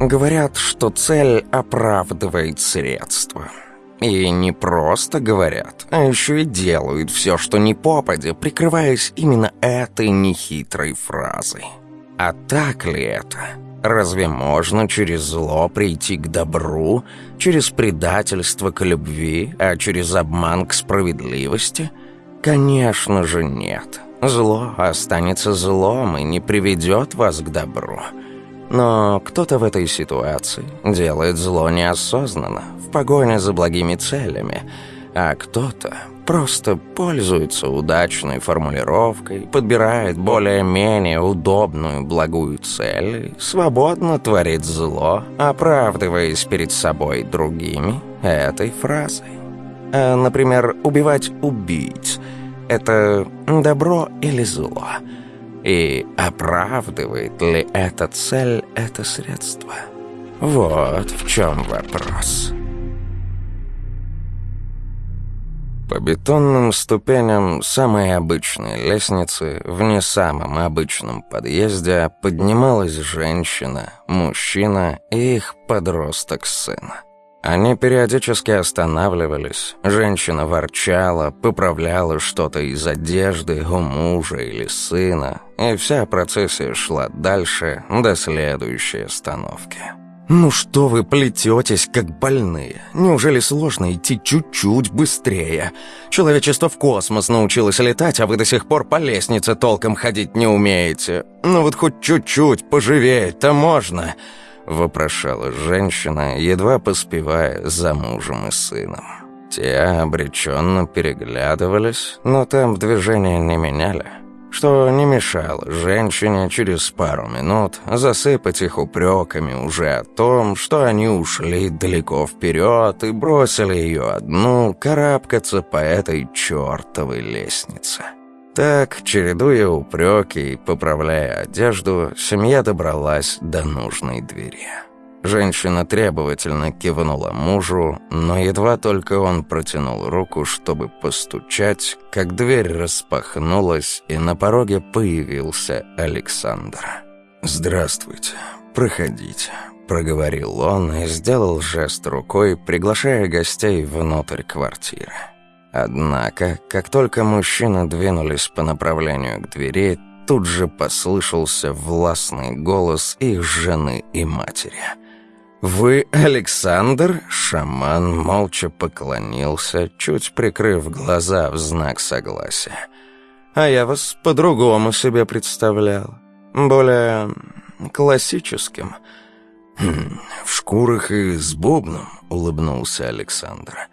Говорят, что цель оправдывает средства. И не просто говорят, а еще и делают все, что не попадя, прикрываясь именно этой нехитрой фразой. А так ли это? Разве можно через зло прийти к добру, через предательство к любви, а через обман к справедливости? Конечно же нет. Зло останется злом и не приведет вас к добру. Но кто-то в этой ситуации делает зло неосознанно, в погоне за благими целями, а кто-то просто пользуется удачной формулировкой, подбирает более-менее удобную благую цель, свободно творит зло, оправдываясь перед собой другими этой фразой. А, например, «убивать убийц» — это добро или зло — и оправдывает ли эта цель это средство? Вот в чем вопрос. По бетонным ступеням самой обычной лестницы в не самом обычном подъезде поднималась женщина, мужчина и их подросток сына. Они периодически останавливались, женщина ворчала, поправляла что-то из одежды у мужа или сына, и вся процессия шла дальше до следующей остановки. «Ну что вы плететесь, как больные? Неужели сложно идти чуть-чуть быстрее? Человечество в космос научилось летать, а вы до сих пор по лестнице толком ходить не умеете. Ну вот хоть чуть-чуть поживее-то можно!» — вопрошала женщина, едва поспевая за мужем и сыном. Те обреченно переглядывались, но там движения не меняли, что не мешало женщине через пару минут засыпать их упреками уже о том, что они ушли далеко вперед и бросили ее одну карабкаться по этой чертовой лестнице. Так, чередуя упреки и поправляя одежду, семья добралась до нужной двери. Женщина требовательно кивнула мужу, но едва только он протянул руку, чтобы постучать, как дверь распахнулась, и на пороге появился Александр. «Здравствуйте, проходите», — проговорил он и сделал жест рукой, приглашая гостей внутрь квартиры. Однако, как только мужчины двинулись по направлению к двери, тут же послышался властный голос их жены и матери. «Вы Александр?» Шаман молча поклонился, чуть прикрыв глаза в знак согласия. «А я вас по-другому себе представлял. Более классическим». «Хм, «В шкурах и с бубном», — улыбнулся Александр. «Александр».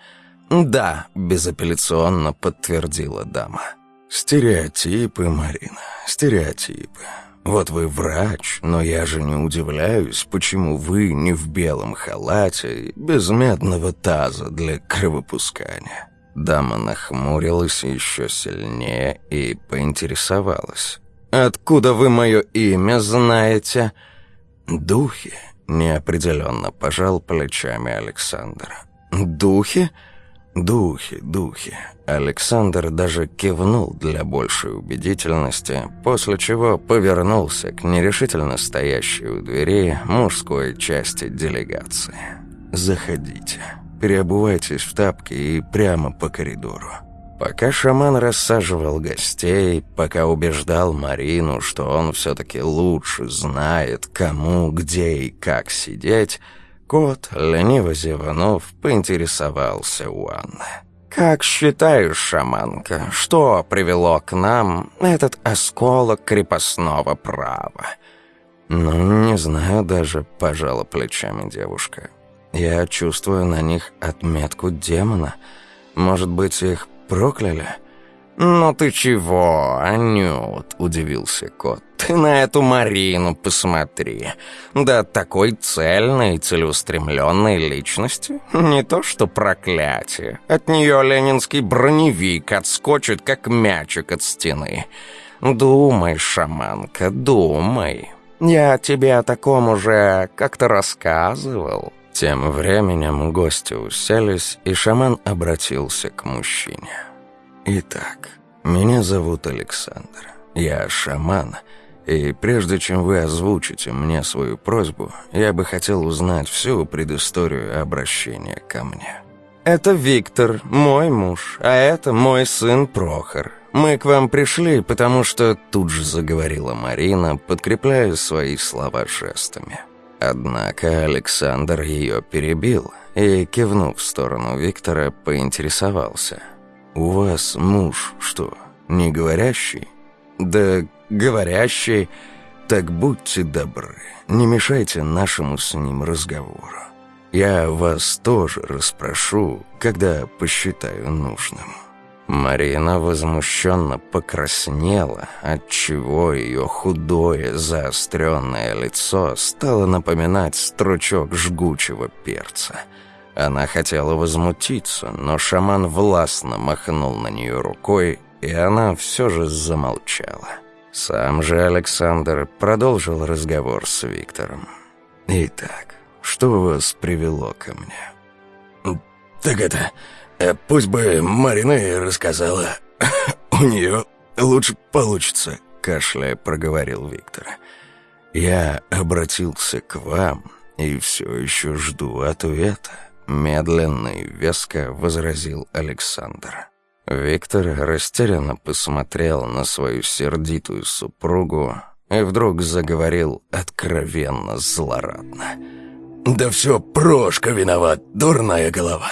«Да», — безапелляционно подтвердила дама. «Стереотипы, Марина, стереотипы. Вот вы врач, но я же не удивляюсь, почему вы не в белом халате, без медного таза для кровопускания». Дама нахмурилась еще сильнее и поинтересовалась. «Откуда вы мое имя знаете?» «Духи», — неопределенно пожал плечами Александр. «Духи?» Духи, духи. Александр даже кивнул для большей убедительности, после чего повернулся к нерешительно стоящей у двери мужской части делегации. «Заходите. Переобувайтесь в тапки и прямо по коридору». Пока шаман рассаживал гостей, пока убеждал Марину, что он все-таки лучше знает, кому, где и как сидеть, Кот, лениво зеванув, поинтересовался у Анны. «Как считаешь, шаманка, что привело к нам этот осколок крепостного права?» «Ну, не знаю даже», — пожала плечами девушка. «Я чувствую на них отметку демона. Может быть, их прокляли?» «Ну ты чего, Анют?» — удивился кот. Ты на эту Марину посмотри. Да такой цельной и целеустремленной личности. Не то что проклятие. От нее ленинский броневик отскочит, как мячик от стены. Думай, шаманка, думай. Я тебе о таком уже как-то рассказывал. Тем временем гости уселись, и шаман обратился к мужчине. «Итак, меня зовут Александр. Я шаман, и прежде чем вы озвучите мне свою просьбу, я бы хотел узнать всю предысторию обращения ко мне. Это Виктор, мой муж, а это мой сын Прохор. Мы к вам пришли, потому что тут же заговорила Марина, подкрепляя свои слова жестами. Однако Александр ее перебил и, кивнув в сторону Виктора, поинтересовался. «У вас муж что, не говорящий?» да говорящие, так будьте добры, не мешайте нашему с ним разговору. Я вас тоже расспрошу, когда посчитаю нужным». Марина возмущенно покраснела, отчего ее худое заостренное лицо стало напоминать стручок жгучего перца. Она хотела возмутиться, но шаман властно махнул на нее рукой и она все же замолчала. Сам же Александр продолжил разговор с Виктором. «Итак, что вас привело ко мне?» «Так это... Э, пусть бы Марина рассказала. У нее лучше получится», — кашляя проговорил Виктор. «Я обратился к вам и все еще жду ответа», — медленно и веско возразил Александр. Виктор растерянно посмотрел на свою сердитую супругу и вдруг заговорил откровенно злорадно. «Да все, Прошка виноват, дурная голова.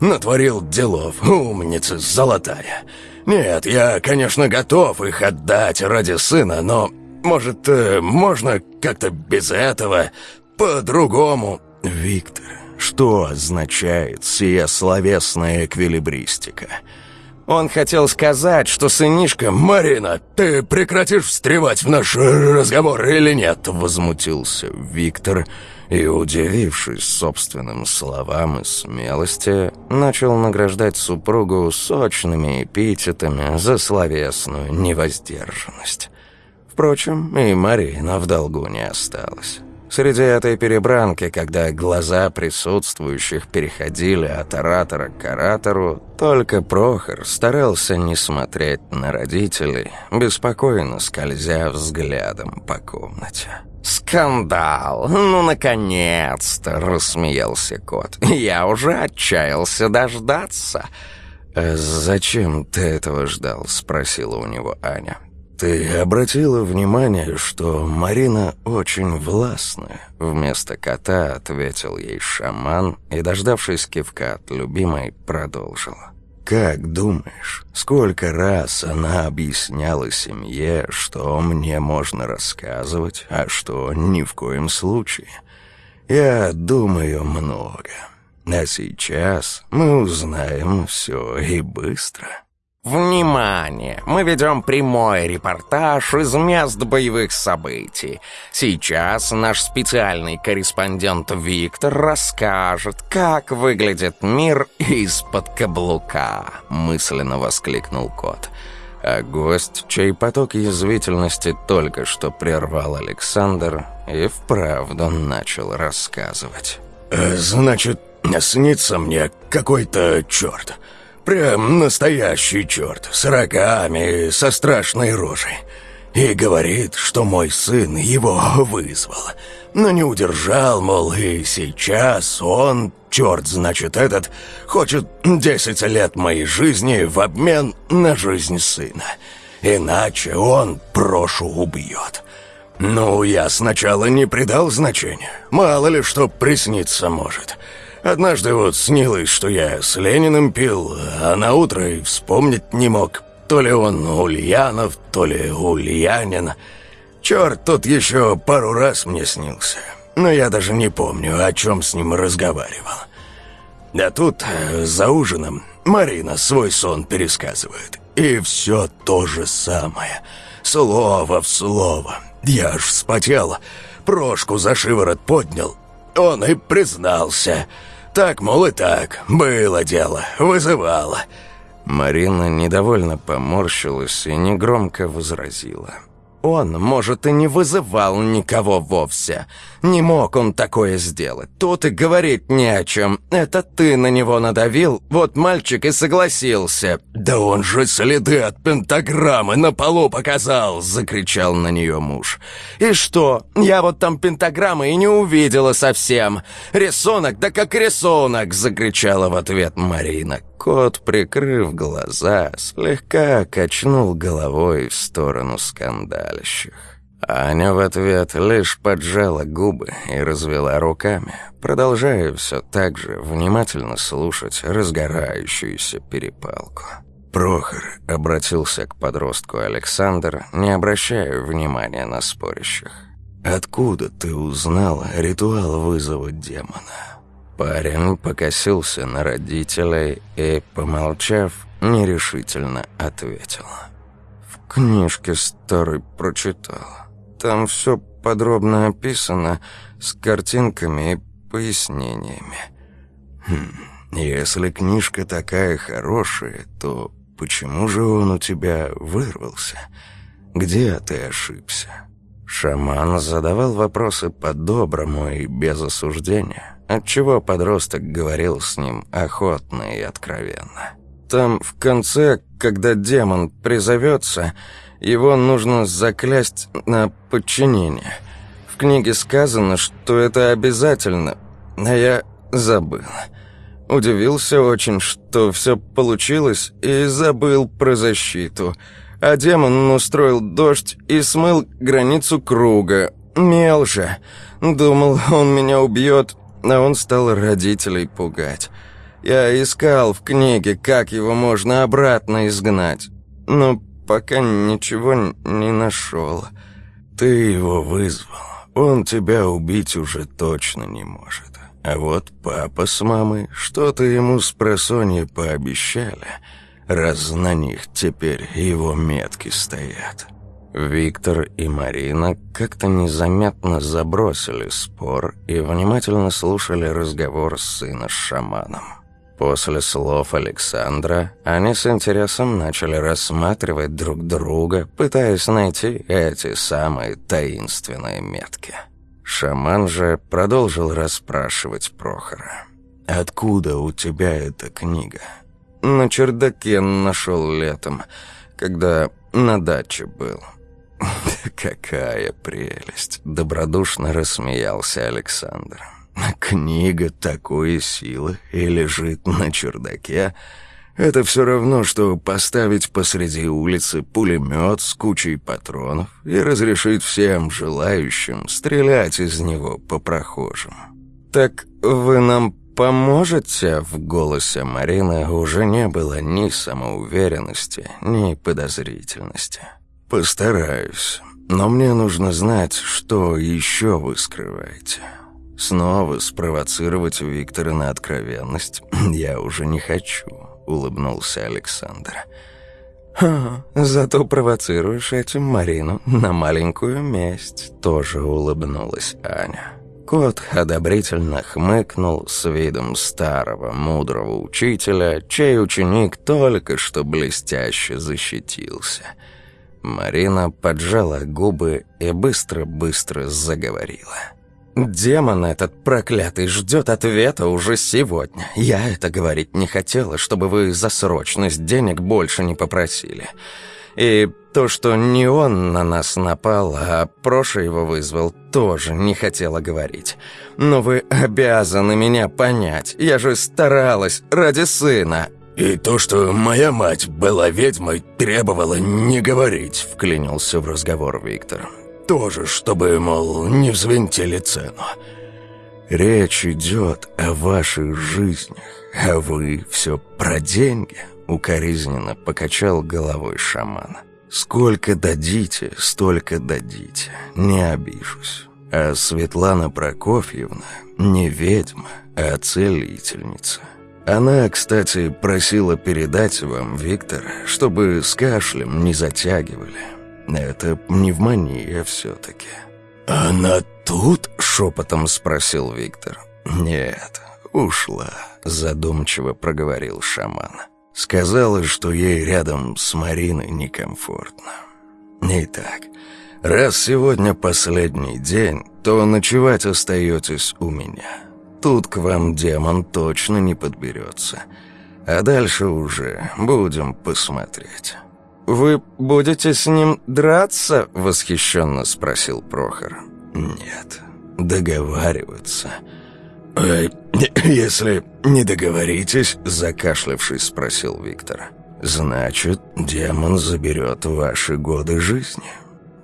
Натворил делов, умница золотая. Нет, я, конечно, готов их отдать ради сына, но, может, э, можно как-то без этого, по-другому?» «Виктор, что означает сия словесная эквилибристика?» Он хотел сказать, что сынишка... «Марина, ты прекратишь встревать в наш разговор или нет?» Возмутился Виктор и, удивившись собственным словам и смелости, начал награждать супругу сочными эпитетами за словесную невоздержанность. Впрочем, и Марина в долгу не осталась. Среди этой перебранки, когда глаза присутствующих переходили от оратора к оратору, только Прохор старался не смотреть на родителей, беспокойно скользя взглядом по комнате. «Скандал! Ну, наконец-то!» — рассмеялся кот. «Я уже отчаялся дождаться!» «Э, «Зачем ты этого ждал?» — спросила у него Аня. «Ты обратила внимание, что Марина очень властна. Вместо кота ответил ей шаман и, дождавшись кивка от любимой, продолжил: «Как думаешь, сколько раз она объясняла семье, что мне можно рассказывать, а что ни в коем случае? Я думаю, много. А сейчас мы узнаем все и быстро». Внимание! Мы ведем прямой репортаж из мест боевых событий. Сейчас наш специальный корреспондент Виктор расскажет, как выглядит мир из-под каблука, мысленно воскликнул кот. А гость, чей поток язвительности только что прервал Александр, и вправду начал рассказывать. Э, «Значит, снится мне какой-то черт». Прям настоящий черт, с рогами, со страшной рожей. И говорит, что мой сын его вызвал. Но не удержал, мол, и сейчас он, черт значит этот, хочет 10 лет моей жизни в обмен на жизнь сына. Иначе он прошу убьет. Ну, я сначала не придал значения. Мало ли что присниться может. — Однажды вот снилось, что я с Лениным пил, а на утро и вспомнить не мог. То ли он Ульянов, то ли Ульянин. Черт, тот еще пару раз мне снился. Но я даже не помню, о чем с ним разговаривал. Да тут, э, за ужином, Марина свой сон пересказывает. И все то же самое. Слово в слово. Я аж вспотел, прошку за шиворот поднял. Он и признался — так, мол, и так. Было дело. Вызывало». Марина недовольно поморщилась и негромко возразила. Он, может, и не вызывал никого вовсе. Не мог он такое сделать. Тут и говорить не о чем. Это ты на него надавил, вот мальчик и согласился. «Да он же следы от пентаграммы на полу показал!» — закричал на нее муж. «И что? Я вот там пентаграммы и не увидела совсем. Рисунок, да как рисунок!» — закричала в ответ Марина. Кот, прикрыв глаза, слегка качнул головой в сторону скандальщих. Аня в ответ лишь поджала губы и развела руками, продолжая все так же внимательно слушать разгорающуюся перепалку. «Прохор», — обратился к подростку Александр, не обращая внимания на спорящих. «Откуда ты узнал ритуал вызова демона?» Парень покосился на родителей и, помолчав, нерешительно ответил. «В книжке старый прочитал. Там все подробно описано, с картинками и пояснениями». «Хм, если книжка такая хорошая, то почему же он у тебя вырвался? Где ты ошибся?» Шаман задавал вопросы по-доброму и без осуждения отчего подросток говорил с ним охотно и откровенно. Там, в конце, когда демон призовется, его нужно заклясть на подчинение. В книге сказано, что это обязательно, а я забыл. Удивился очень, что все получилось, и забыл про защиту. А демон устроил дождь и смыл границу круга. Мел же. Думал, он меня убьет, а он стал родителей пугать. Я искал в книге, как его можно обратно изгнать, но пока ничего не нашел. Ты его вызвал. Он тебя убить уже точно не может. А вот папа с мамой что-то ему с просонья пообещали, раз на них теперь его метки стоят». Виктор и Марина как-то незаметно забросили спор и внимательно слушали разговор сына с шаманом. После слов Александра они с интересом начали рассматривать друг друга, пытаясь найти эти самые таинственные метки. Шаман же продолжил расспрашивать Прохора. «Откуда у тебя эта книга?» «На чердаке нашел летом, когда на даче был». «Какая прелесть!» — добродушно рассмеялся Александр. «Книга такой силы и лежит на чердаке. Это все равно, что поставить посреди улицы пулемет с кучей патронов и разрешить всем желающим стрелять из него по прохожим». «Так вы нам поможете?» В голосе Марины уже не было ни самоуверенности, ни подозрительности. «Постараюсь, но мне нужно знать, что еще вы скрываете». Снова спровоцировать Виктора на откровенность я уже не хочу, улыбнулся Александр. «Ха, зато провоцируешь этим Марину на маленькую месть», тоже улыбнулась Аня. Кот одобрительно хмыкнул с видом старого мудрого учителя, чей ученик только что блестяще защитился – Марина поджала губы и быстро-быстро заговорила. «Демон этот проклятый ждет ответа уже сегодня. Я это говорить не хотела, чтобы вы за срочность денег больше не попросили. И то, что не он на нас напал, а Проша его вызвал, тоже не хотела говорить. Но вы обязаны меня понять. Я же старалась ради сына. «И то, что моя мать была ведьмой, требовала не говорить», — вклинился в разговор Виктор. «Тоже, чтобы, мол, не взвинтили цену». «Речь идет о ваших жизнях, а вы все про деньги», — укоризненно покачал головой шаман. «Сколько дадите, столько дадите, не обижусь. А Светлана Прокофьевна не ведьма, а целительница». Она, кстати, просила передать вам, Виктор, чтобы с кашлем не затягивали. Это пневмония все-таки». «Она тут?» — шепотом спросил Виктор. «Нет, ушла», — задумчиво проговорил шаман. «Сказала, что ей рядом с Мариной некомфортно». «Итак, раз сегодня последний день, то ночевать остаетесь у меня». Тут к вам демон точно не подберется. А дальше уже будем посмотреть». «Вы будете с ним драться?» — восхищенно спросил Прохор. «Нет, договариваться». «Если не договоритесь», — закашлявшись, спросил Виктор. «Значит, демон заберет ваши годы жизни.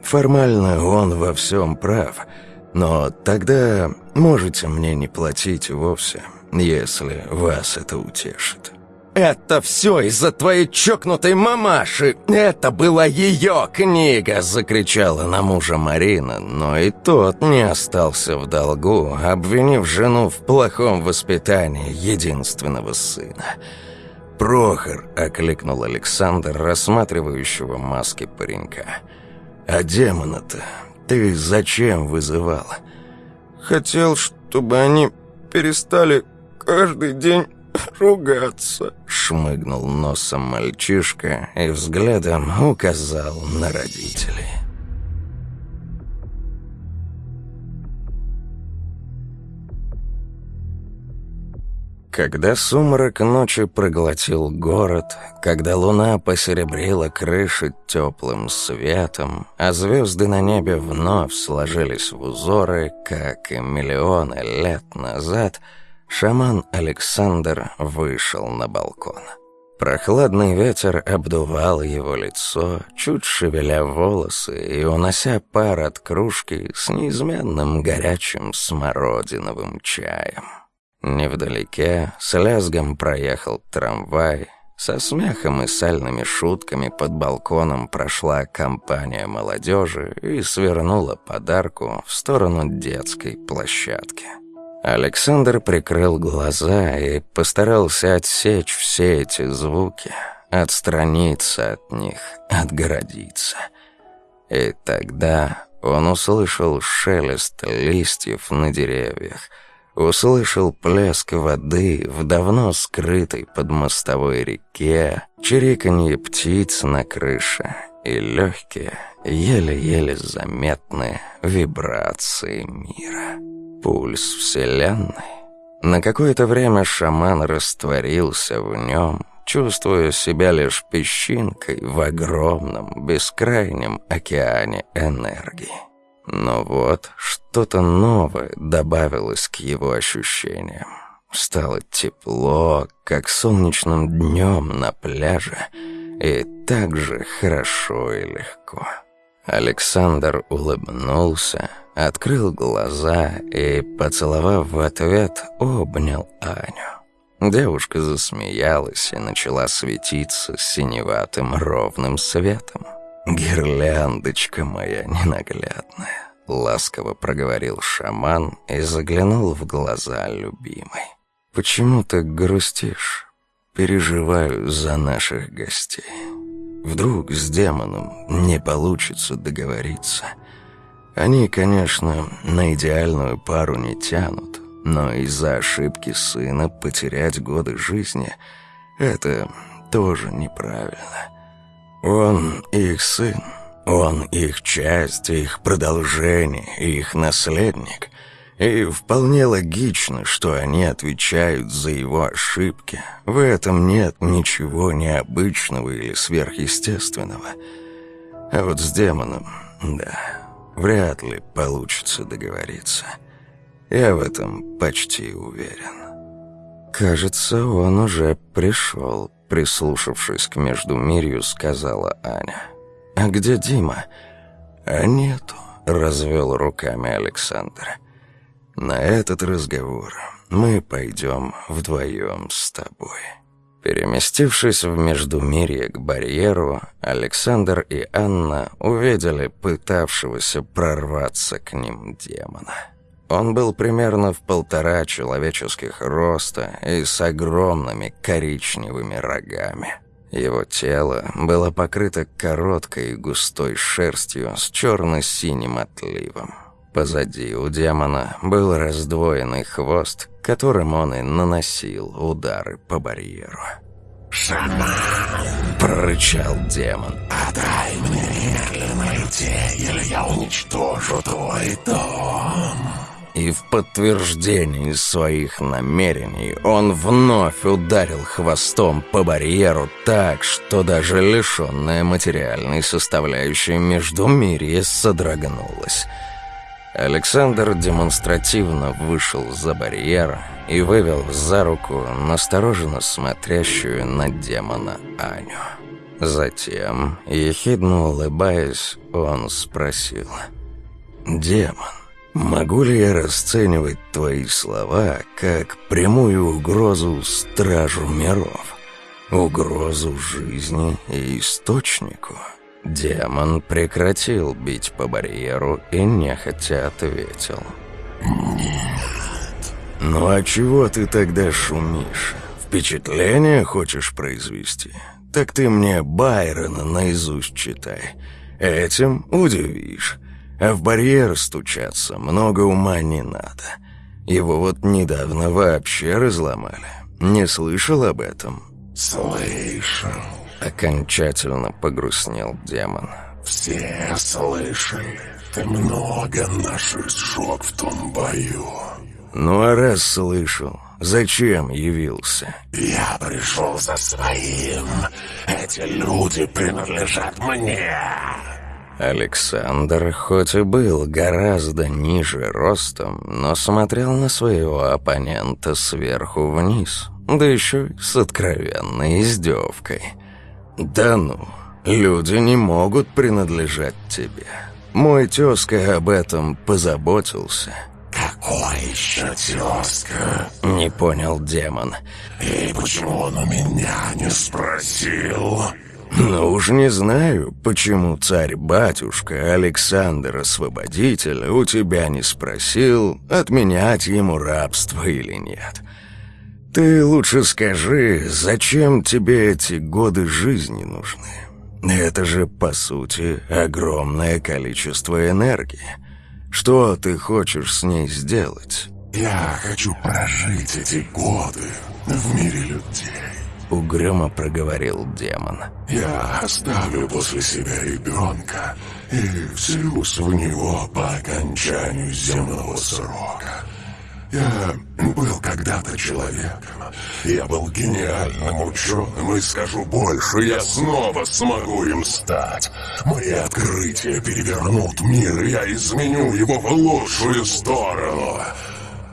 Формально он во всем прав». Но тогда можете мне не платить вовсе, если вас это утешит». «Это все из-за твоей чокнутой мамаши! Это была ее книга!» — закричала на мужа Марина, но и тот не остался в долгу, обвинив жену в плохом воспитании единственного сына. «Прохор!» — окликнул Александр, рассматривающего маски паренька. «А демона-то «Ты зачем вызывала?» «Хотел, чтобы они перестали каждый день ругаться», — шмыгнул носом мальчишка и взглядом указал на родителей. Когда сумрак ночи проглотил город, когда луна посеребрила крыши теплым светом, а звезды на небе вновь сложились в узоры, как и миллионы лет назад, шаман Александр вышел на балкон. Прохладный ветер обдувал его лицо, чуть шевеля волосы и унося пар от кружки с неизменным горячим смородиновым чаем. Невдалеке с лязгом проехал трамвай. Со смехом и сальными шутками под балконом прошла компания молодежи и свернула подарку в сторону детской площадки. Александр прикрыл глаза и постарался отсечь все эти звуки, отстраниться от них, отгородиться. И тогда он услышал шелест листьев на деревьях – услышал плеск воды в давно скрытой под мостовой реке, чириканье птиц на крыше и легкие, еле-еле заметные вибрации мира. Пульс Вселенной. На какое-то время шаман растворился в нем, чувствуя себя лишь песчинкой в огромном, бескрайнем океане энергии. Но вот что-то новое добавилось к его ощущениям. Стало тепло, как солнечным днем на пляже, и так же хорошо и легко. Александр улыбнулся, открыл глаза и, поцеловав в ответ, обнял Аню. Девушка засмеялась и начала светиться синеватым ровным светом. «Гирляндочка моя ненаглядная», — ласково проговорил шаман и заглянул в глаза любимой. «Почему так грустишь? Переживаю за наших гостей. Вдруг с демоном не получится договориться. Они, конечно, на идеальную пару не тянут, но из-за ошибки сына потерять годы жизни — это тоже неправильно». Он их сын, он их часть, их продолжение, их наследник. И вполне логично, что они отвечают за его ошибки. В этом нет ничего необычного или сверхъестественного. А вот с демоном, да, вряд ли получится договориться. Я в этом почти уверен. Кажется, он уже пришел, прислушавшись к междумирью, сказала Аня. «А где Дима?» «А нету», — развел руками Александр. «На этот разговор мы пойдем вдвоем с тобой». Переместившись в Междумирье к барьеру, Александр и Анна увидели пытавшегося прорваться к ним демона. Он был примерно в полтора человеческих роста и с огромными коричневыми рогами. Его тело было покрыто короткой и густой шерстью с черно-синим отливом. Позади у демона был раздвоенный хвост, которым он и наносил удары по барьеру. «Шаман!» – прорычал демон. «Отдай мне медленное те, или я уничтожу твой дом!» И в подтверждении своих намерений он вновь ударил хвостом по барьеру так, что даже лишенная материальной составляющей междумирье содрогнулась. Александр демонстративно вышел за барьер и вывел за руку настороженно смотрящую на демона Аню. Затем, ехидно улыбаясь, он спросил «Демон, Могу ли я расценивать твои слова как прямую угрозу стражу миров? Угрозу жизни и источнику? Демон прекратил бить по барьеру и нехотя ответил. «Нет». «Ну а чего ты тогда шумишь? Впечатление хочешь произвести? Так ты мне Байрона наизусть читай. Этим удивишь». А в барьер стучаться много ума не надо. Его вот недавно вообще разломали. Не слышал об этом? «Слышал». Окончательно погрустнел демон. «Все слышали. Ты много наших сжег в том бою». «Ну а раз слышал, Зачем явился? Я пришел за своим. Эти люди принадлежат мне. Александр, хоть и был гораздо ниже ростом, но смотрел на своего оппонента сверху вниз, да еще и с откровенной издевкой. «Да ну, люди не могут принадлежать тебе. Мой тезка об этом позаботился». «Какой еще тезка?» — не понял демон. «И почему он у меня не спросил?» Но уж не знаю, почему царь-батюшка Александр Освободитель у тебя не спросил, отменять ему рабство или нет. Ты лучше скажи, зачем тебе эти годы жизни нужны? Это же, по сути, огромное количество энергии. Что ты хочешь с ней сделать? Я хочу прожить эти годы в мире людей. Угрюмо проговорил демон. «Я оставлю после себя ребенка и вселюсь в него по окончанию земного срока». Я был когда-то человеком. Я был гениальным ученым, и скажу больше, я снова смогу им стать. Мои открытия перевернут мир, я изменю его в лучшую сторону.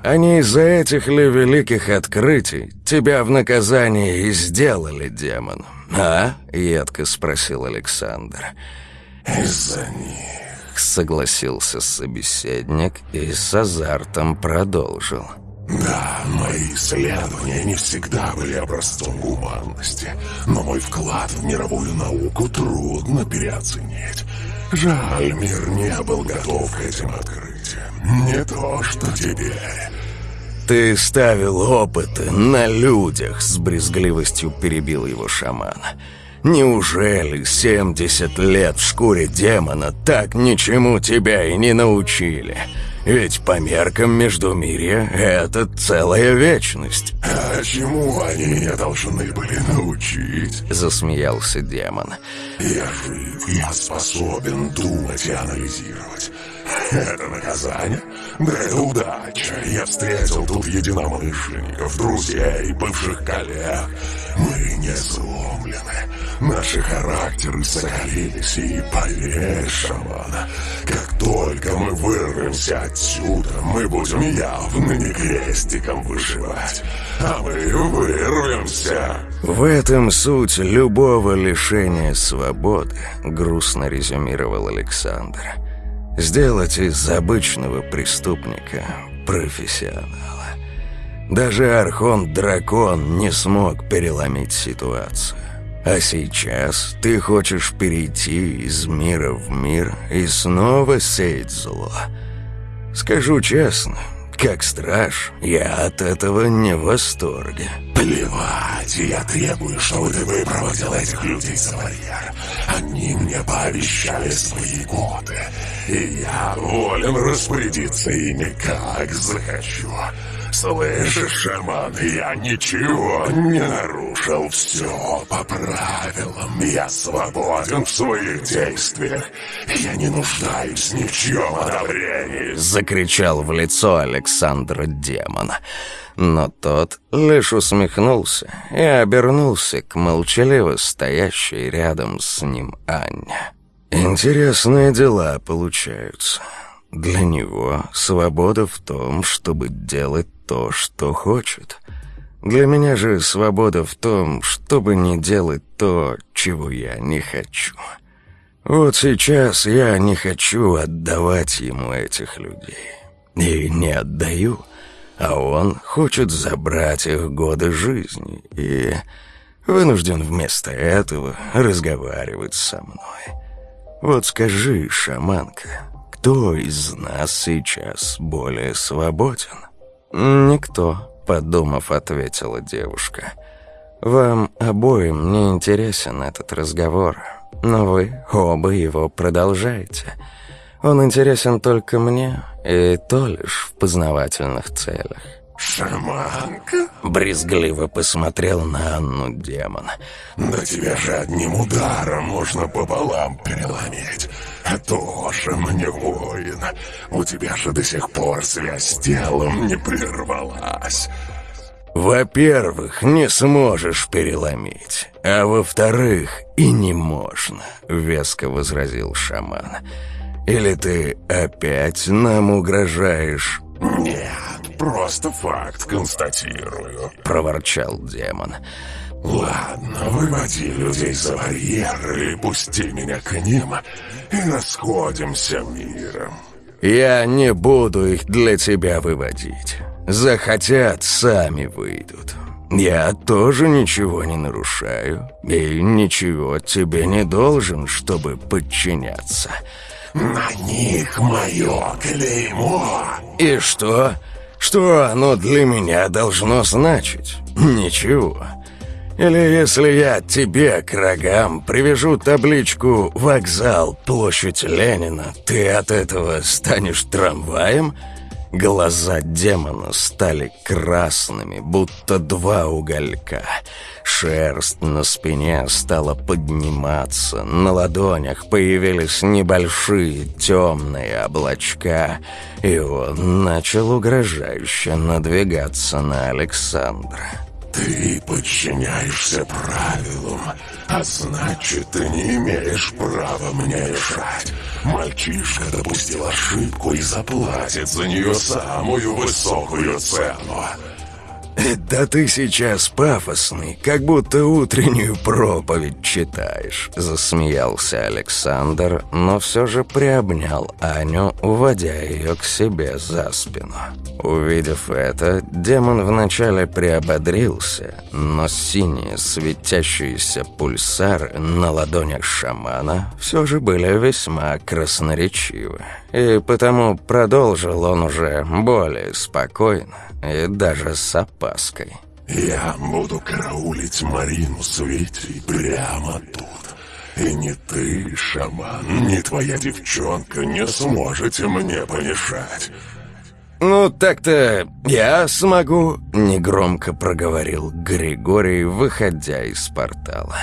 А не из-за этих ли великих открытий тебя в наказание и сделали демон, а?» — едко спросил Александр. «Из-за них», — согласился собеседник и с азартом продолжил. Да, мои исследования не всегда были образцом гуманности, но мой вклад в мировую науку трудно переоценить. Жаль, мир не был готов к этим открытиям. Не то, что тебе. Ты ставил опыты на людях, с брезгливостью перебил его шаман. Неужели 70 лет в шкуре демона так ничему тебя и не научили? Ведь по меркам Междумирья это целая вечность. А чему они меня должны были научить? Засмеялся демон. Я жив, я способен думать и анализировать. Это наказание? Да это удача. Я встретил тут единомышленников, друзей, бывших коллег. Мы не сломлены. Наши характеры закалились и поверь, как только мы вырвемся отсюда, мы будем явно не крестиком выживать, а мы вырвемся. В этом суть любого лишения свободы, грустно резюмировал Александр. Сделать из обычного преступника профессионала. Даже архонт-дракон не смог переломить ситуацию. А сейчас ты хочешь перейти из мира в мир и снова сеять зло. Скажу честно, как страж, я от этого не в восторге. Плевать, я требую, чтобы ты выпроводил этих людей за барьер. Они мне пообещали свои годы, и я волен распорядиться ими как захочу. Слышишь, шаман, я ничего не нарушил. Все по правилам. Я свободен в своих действиях. Я не нуждаюсь ни в чьем одобрении. Закричал в лицо Александра Демон, Но тот лишь усмехнулся и обернулся к молчаливо стоящей рядом с ним Анне. «Интересные дела получаются». Для него свобода в том, чтобы делать то, что хочет. Для меня же свобода в том, чтобы не делать то, чего я не хочу. Вот сейчас я не хочу отдавать ему этих людей. И не отдаю, а он хочет забрать их годы жизни и вынужден вместо этого разговаривать со мной. Вот скажи, шаманка, кто из нас сейчас более свободен? «Никто», — подумав, ответила девушка. «Вам обоим не интересен этот разговор, но вы оба его продолжаете. Он интересен только мне, и то лишь в познавательных целях». «Шарманка?» — брезгливо посмотрел на Анну демон. «Да тебя же одним ударом можно пополам переломить». «Тоже мне воин. У тебя же до сих пор связь с телом не прервалась». «Во-первых, не сможешь переломить, а во-вторых, и не можно», — веско возразил шаман. «Или ты опять нам угрожаешь?» «Нет, просто факт констатирую», — проворчал демон. «Демон». «Ладно, выводи людей за барьер и пусти меня к ним, и расходимся миром». «Я не буду их для тебя выводить. Захотят, сами выйдут. Я тоже ничего не нарушаю и ничего тебе не должен, чтобы подчиняться». «На них мое клеймо!» «И что? Что оно для меня должно значить? Ничего». Или если я тебе к рогам привяжу табличку «Вокзал, площадь Ленина», ты от этого станешь трамваем?» Глаза демона стали красными, будто два уголька. Шерсть на спине стала подниматься, на ладонях появились небольшие темные облачка, и он начал угрожающе надвигаться на Александра. Ты подчиняешься правилам, а значит, ты не имеешь права мне решать. Мальчишка допустил ошибку и заплатит за нее самую высокую цену. «Да ты сейчас пафосный, как будто утреннюю проповедь читаешь», — засмеялся Александр, но все же приобнял Аню, уводя ее к себе за спину. Увидев это, демон вначале приободрился, но синие светящиеся пульсары на ладонях шамана все же были весьма красноречивы, и потому продолжил он уже более спокойно. И даже с опаской. «Я буду караулить Марину Свети прямо тут. И не ты, шаман, ни твоя девчонка не сможете мне помешать». «Ну, так-то я смогу», — негромко проговорил Григорий, выходя из портала.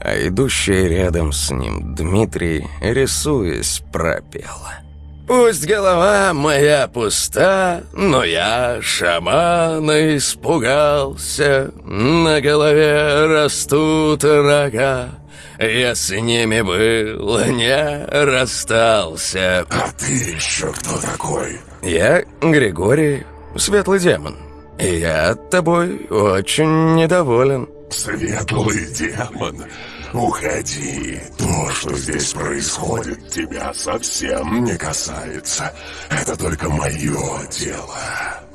А идущий рядом с ним Дмитрий, рисуясь, пропел. «Пропел». Пусть голова моя пуста, но я шамана испугался. На голове растут рога, я с ними был, не расстался. А ты еще кто такой? Я Григорий, светлый демон. «Я тобой очень недоволен». «Светлый демон, уходи. То, что здесь происходит, тебя совсем не касается. Это только мое дело».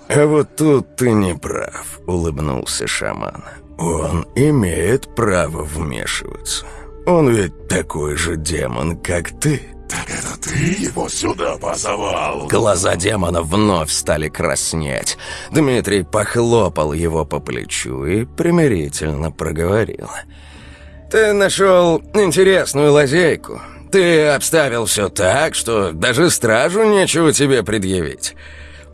«А вот тут ты не прав», — улыбнулся шаман. «Он имеет право вмешиваться. Он ведь такой же демон, как ты». «Так это ты его сюда позвал?» Глаза демона вновь стали краснеть. Дмитрий похлопал его по плечу и примирительно проговорил. «Ты нашел интересную лазейку. Ты обставил все так, что даже стражу нечего тебе предъявить».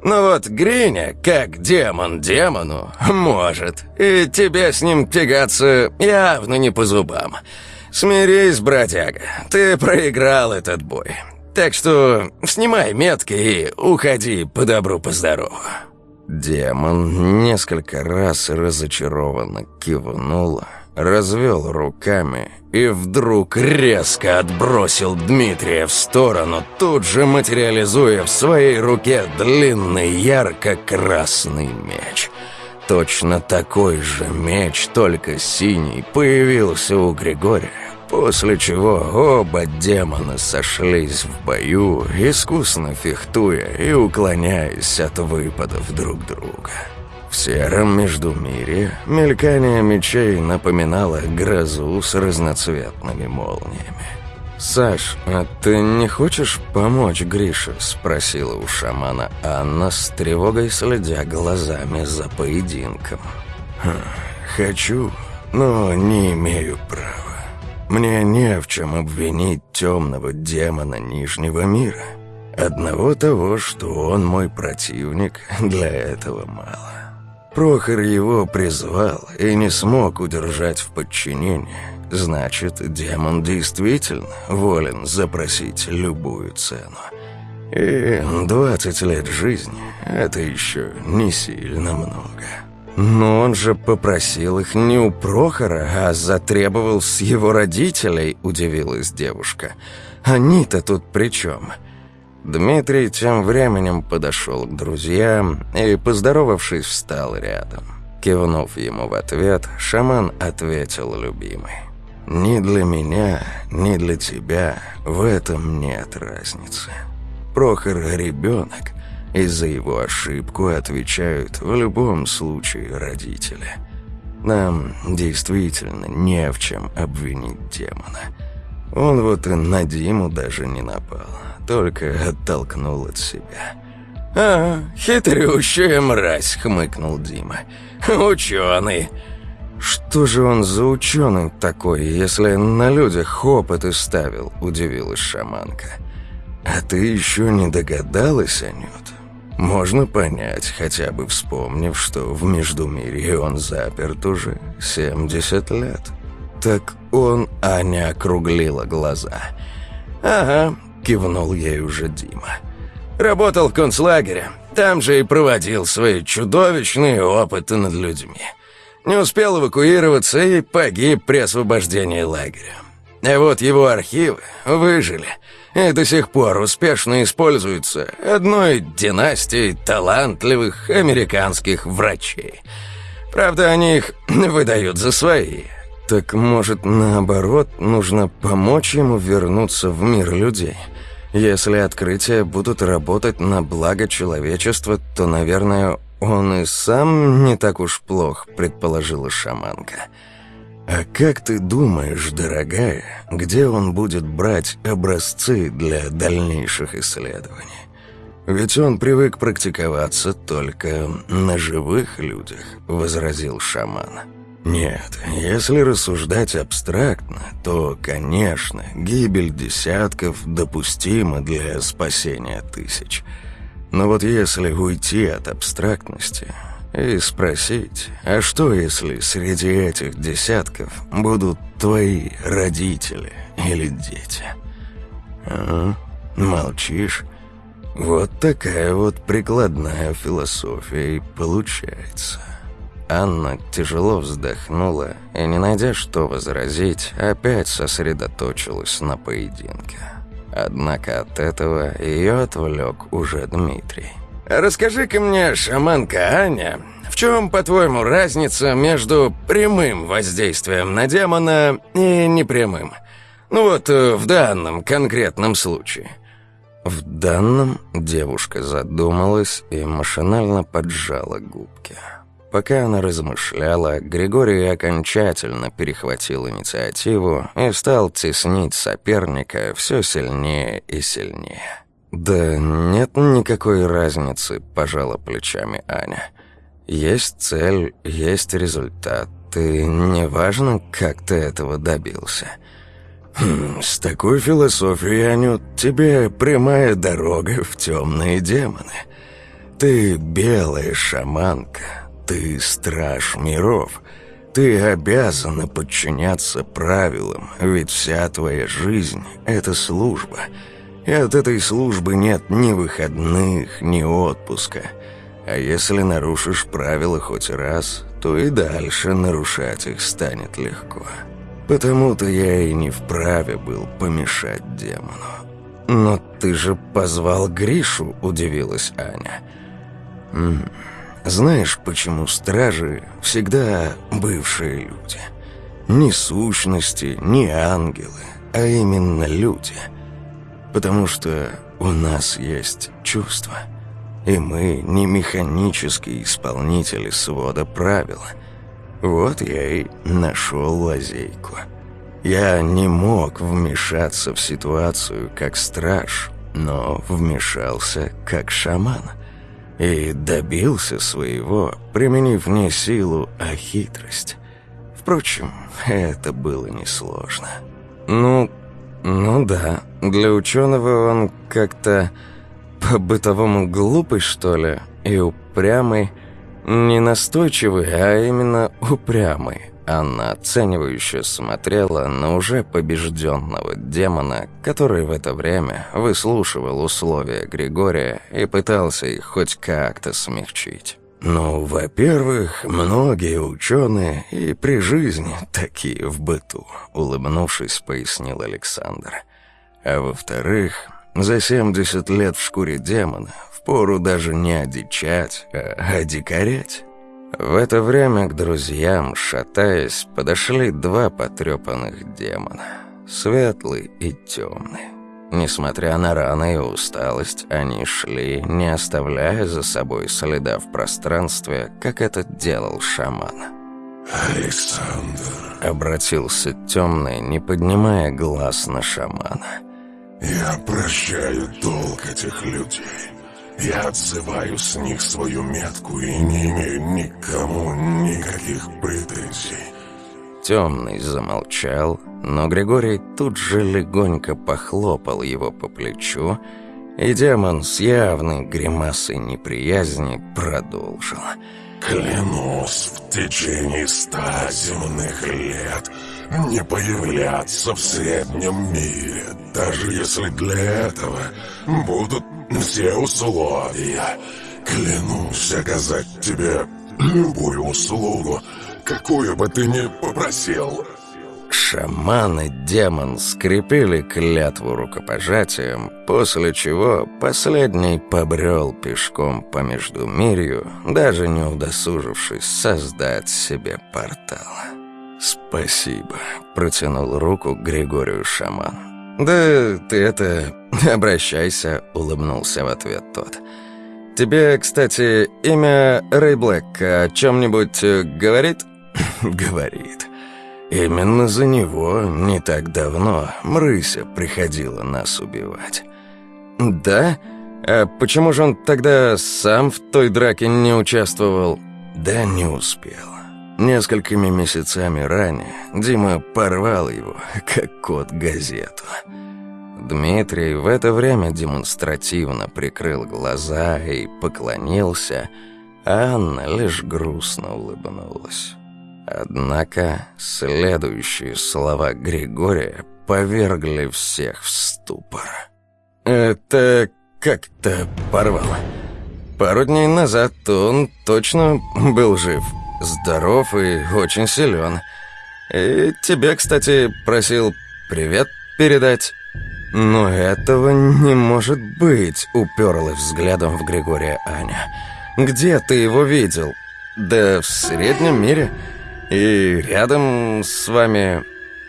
Но вот Гриня, как демон демону, может. И тебе с ним тягаться явно не по зубам. Смирись, бродяга, ты проиграл этот бой. Так что снимай метки и уходи по-добру, по-здорову». Демон несколько раз разочарованно кивнул, развел руками и вдруг резко отбросил Дмитрия в сторону, тут же материализуя в своей руке длинный ярко-красный меч. Точно такой же меч, только синий, появился у Григория. После чего оба демона сошлись в бою, искусно фехтуя и уклоняясь от выпадов друг друга. В сером междумире мелькание мечей напоминало грозу с разноцветными молниями. «Саш, а ты не хочешь помочь Грише?» – спросила у шамана Анна с тревогой, следя глазами за поединком. «Хм, «Хочу, но не имею права. Мне не в чем обвинить темного демона Нижнего мира. Одного того, что он мой противник, для этого мало. Прохор его призвал и не смог удержать в подчинении. Значит, демон действительно волен запросить любую цену. И 20 лет жизни — это еще не сильно много. Но он же попросил их не у Прохора, а затребовал с его родителей, удивилась девушка. Они-то тут при чем? Дмитрий тем временем подошел к друзьям и, поздоровавшись, встал рядом. Кивнув ему в ответ, шаман ответил любимый. «Ни для меня, ни для тебя в этом нет разницы. Прохор — ребенок, и за его ошибку отвечают в любом случае родители. Нам действительно не в чем обвинить демона. Он вот и на Диму даже не напал, только оттолкнул от себя. «А, хитрющая мразь!» — хмыкнул Дима. «Ученый!» «Что же он за ученый такой, если на людях опыты ставил?» — удивилась шаманка. «А ты еще не догадалась, Анют? Можно понять, хотя бы вспомнив, что в Междумирье он заперт уже 70 лет. Так он, Аня округлила глаза. «Ага», — кивнул ей уже Дима. «Работал в концлагере. Там же и проводил свои чудовищные опыты над людьми. Не успел эвакуироваться и погиб при освобождении лагеря. А вот его архивы выжили» и до сих пор успешно используется одной династией талантливых американских врачей. Правда, они их выдают за свои. Так, может, наоборот, нужно помочь ему вернуться в мир людей? Если открытия будут работать на благо человечества, то, наверное, он и сам не так уж плох, предположила шаманка. «А как ты думаешь, дорогая, где он будет брать образцы для дальнейших исследований? Ведь он привык практиковаться только на живых людях», — возразил шаман. Нет, если рассуждать абстрактно, то, конечно, гибель десятков допустима для спасения тысяч. Но вот если уйти от абстрактности, и спросить, а что если среди этих десятков будут твои родители или дети? А, молчишь? Вот такая вот прикладная философия и получается. Анна тяжело вздохнула и, не найдя что возразить, опять сосредоточилась на поединке. Однако от этого ее отвлек уже Дмитрий. «Расскажи-ка мне, шаманка Аня, в чем, по-твоему, разница между прямым воздействием на демона и непрямым? Ну вот, э, в данном конкретном случае». В данном девушка задумалась и машинально поджала губки. Пока она размышляла, Григорий окончательно перехватил инициативу и стал теснить соперника все сильнее и сильнее. «Да нет никакой разницы», – пожала плечами Аня. «Есть цель, есть результат, и неважно, как ты этого добился». Хм, «С такой философией, Аню, тебе прямая дорога в темные демоны. Ты белая шаманка, ты страж миров». Ты обязана подчиняться правилам, ведь вся твоя жизнь — это служба. И от этой службы нет ни выходных, ни отпуска. А если нарушишь правила хоть раз, то и дальше нарушать их станет легко. Потому-то я и не вправе был помешать демону. «Но ты же позвал Гришу», — удивилась Аня. «М -м, «Знаешь, почему стражи всегда бывшие люди? не сущности, не ангелы, а именно люди» потому что у нас есть чувства. И мы не механические исполнители свода правил. Вот я и нашел лазейку. Я не мог вмешаться в ситуацию как страж, но вмешался как шаман. И добился своего, применив не силу, а хитрость. Впрочем, это было несложно. Ну, ну да, для ученого он как-то по-бытовому глупый, что ли, и упрямый. Не настойчивый, а именно упрямый. Анна оценивающе смотрела на уже побежденного демона, который в это время выслушивал условия Григория и пытался их хоть как-то смягчить. Ну, во-первых, многие ученые и при жизни такие в быту, улыбнувшись, пояснил Александр. А во-вторых, за 70 лет в шкуре демона впору даже не одичать, а одикарять. В это время к друзьям, шатаясь, подошли два потрепанных демона, светлый и темный. Несмотря на раны и усталость, они шли, не оставляя за собой следа в пространстве, как это делал шаман. «Александр», — обратился темный, не поднимая глаз на шамана. «Я прощаю долг этих людей. Я отзываю с них свою метку и не имею никому никаких претензий». Темный замолчал, но Григорий тут же легонько похлопал его по плечу, и демон с явной гримасой неприязни продолжил. «Клянусь, в течение ста земных лет не появляться в среднем мире, даже если для этого будут все условия. Клянусь оказать тебе любую услугу, какую бы ты ни попросил» шаман и демон скрепили клятву рукопожатием, после чего последний побрел пешком по междумирью, даже не удосужившись создать себе портал. «Спасибо», — протянул руку Григорию шаман. «Да ты это... обращайся», — улыбнулся в ответ тот. «Тебе, кстати, имя Рэй Блэк о чем-нибудь э, говорит?» «Говорит», Именно за него не так давно Мрыся приходила нас убивать. Да? А почему же он тогда сам в той драке не участвовал? Да не успел. Несколькими месяцами ранее Дима порвал его, как кот, газету. Дмитрий в это время демонстративно прикрыл глаза и поклонился, а Анна лишь грустно улыбнулась. Однако следующие слова Григория повергли всех в ступор. «Это как-то порвало. Пару дней назад он точно был жив, здоров и очень силен. И тебе, кстати, просил привет передать». «Но этого не может быть», — уперлась взглядом в Григория Аня. «Где ты его видел?» «Да в среднем мире». «И рядом с вами...»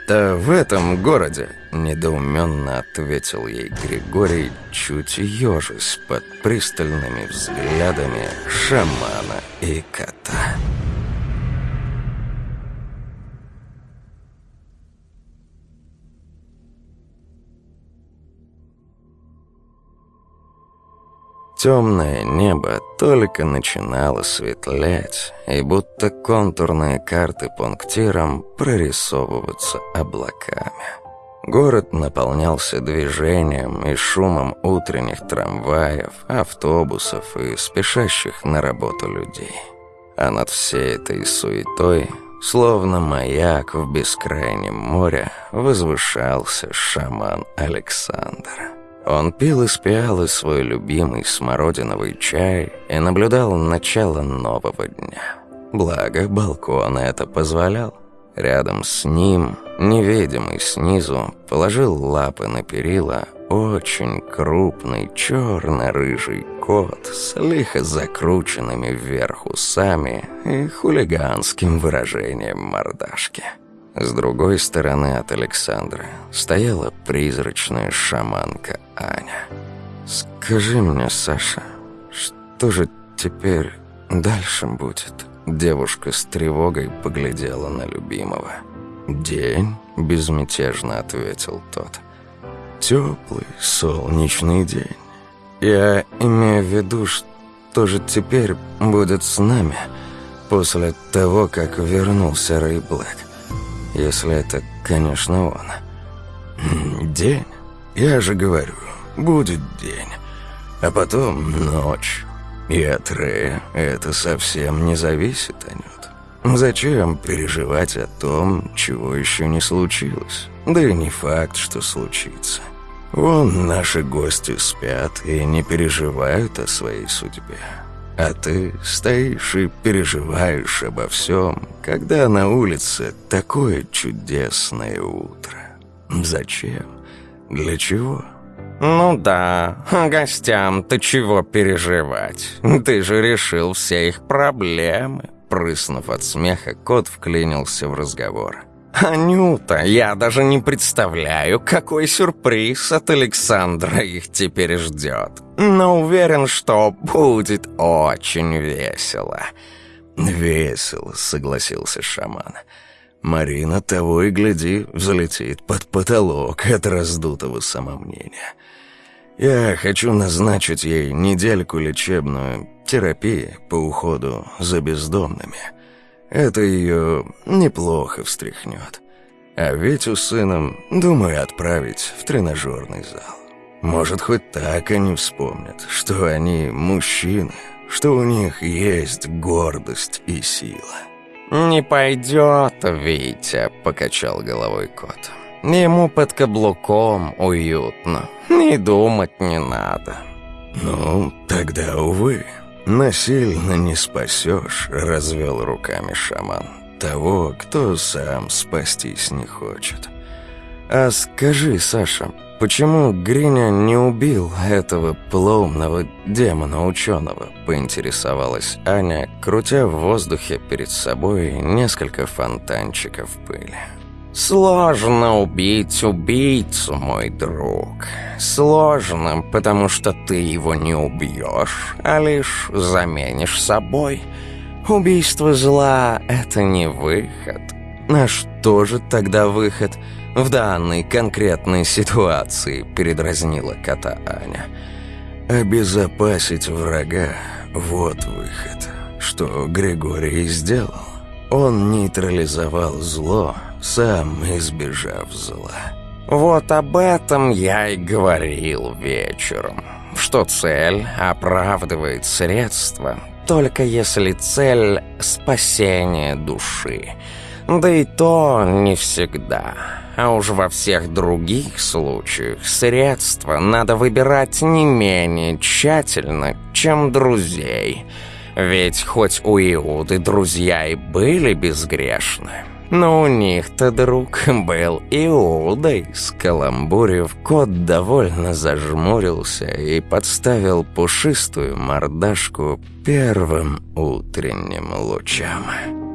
«Да в этом городе», — недоуменно ответил ей Григорий, чуть ежась под пристальными взглядами шамана и кота. Темное небо только начинало светлеть, и будто контурные карты пунктиром прорисовываться облаками. Город наполнялся движением и шумом утренних трамваев, автобусов и спешащих на работу людей. А над всей этой суетой, словно маяк в бескрайнем море, возвышался шаман Александра. Он пил из пиалы свой любимый смородиновый чай и наблюдал начало нового дня. Благо, балкон это позволял. Рядом с ним, невидимый снизу, положил лапы на перила очень крупный черно-рыжий кот с лихо закрученными вверх усами и хулиганским выражением мордашки. С другой стороны от Александра стояла призрачная шаманка Аня. «Скажи мне, Саша, что же теперь дальше будет?» Девушка с тревогой поглядела на любимого. «День?» – безмятежно ответил тот. «Теплый солнечный день. Я имею в виду, что же теперь будет с нами после того, как вернулся Рэй Блэк. Если это, конечно, он. Хм, день? Я же говорю, будет день. А потом ночь. И от Рея это совсем не зависит, Анют. Зачем переживать о том, чего еще не случилось? Да и не факт, что случится. Вон наши гости спят и не переживают о своей судьбе. А ты стоишь и переживаешь обо всем, когда на улице такое чудесное утро. Зачем? Для чего? «Ну да, гостям ты чего переживать? Ты же решил все их проблемы!» Прыснув от смеха, кот вклинился в разговор. «Анюта, я даже не представляю, какой сюрприз от Александра их теперь ждет. Но уверен, что будет очень весело». «Весело», — согласился шаман. «Марина того и гляди, взлетит под потолок от раздутого самомнения. Я хочу назначить ей недельку лечебную терапии по уходу за бездомными». Это ее неплохо встряхнет. А Витю с сыном, думаю, отправить в тренажерный зал. Может, хоть так они вспомнят, что они мужчины, что у них есть гордость и сила. «Не пойдет, Витя», — покачал головой кот. «Ему под каблуком уютно, и думать не надо». «Ну, тогда, увы, «Насильно не спасешь», — развел руками шаман. «Того, кто сам спастись не хочет». «А скажи, Саша, почему Гриня не убил этого полоумного демона-ученого?» — поинтересовалась Аня, крутя в воздухе перед собой несколько фонтанчиков пыли. «Сложно убить убийцу, мой друг. Сложно, потому что ты его не убьешь, а лишь заменишь собой. Убийство зла — это не выход. А что же тогда выход в данной конкретной ситуации?» — передразнила кота Аня. «Обезопасить врага — вот выход, что Григорий сделал. Он нейтрализовал зло» сам избежав зла. Вот об этом я и говорил вечером, что цель оправдывает средства, только если цель — спасение души. Да и то не всегда. А уж во всех других случаях средства надо выбирать не менее тщательно, чем друзей. Ведь хоть у Иуды друзья и были безгрешны, но у них-то друг был Иудой. С каламбурев кот довольно зажмурился и подставил пушистую мордашку первым утренним лучам.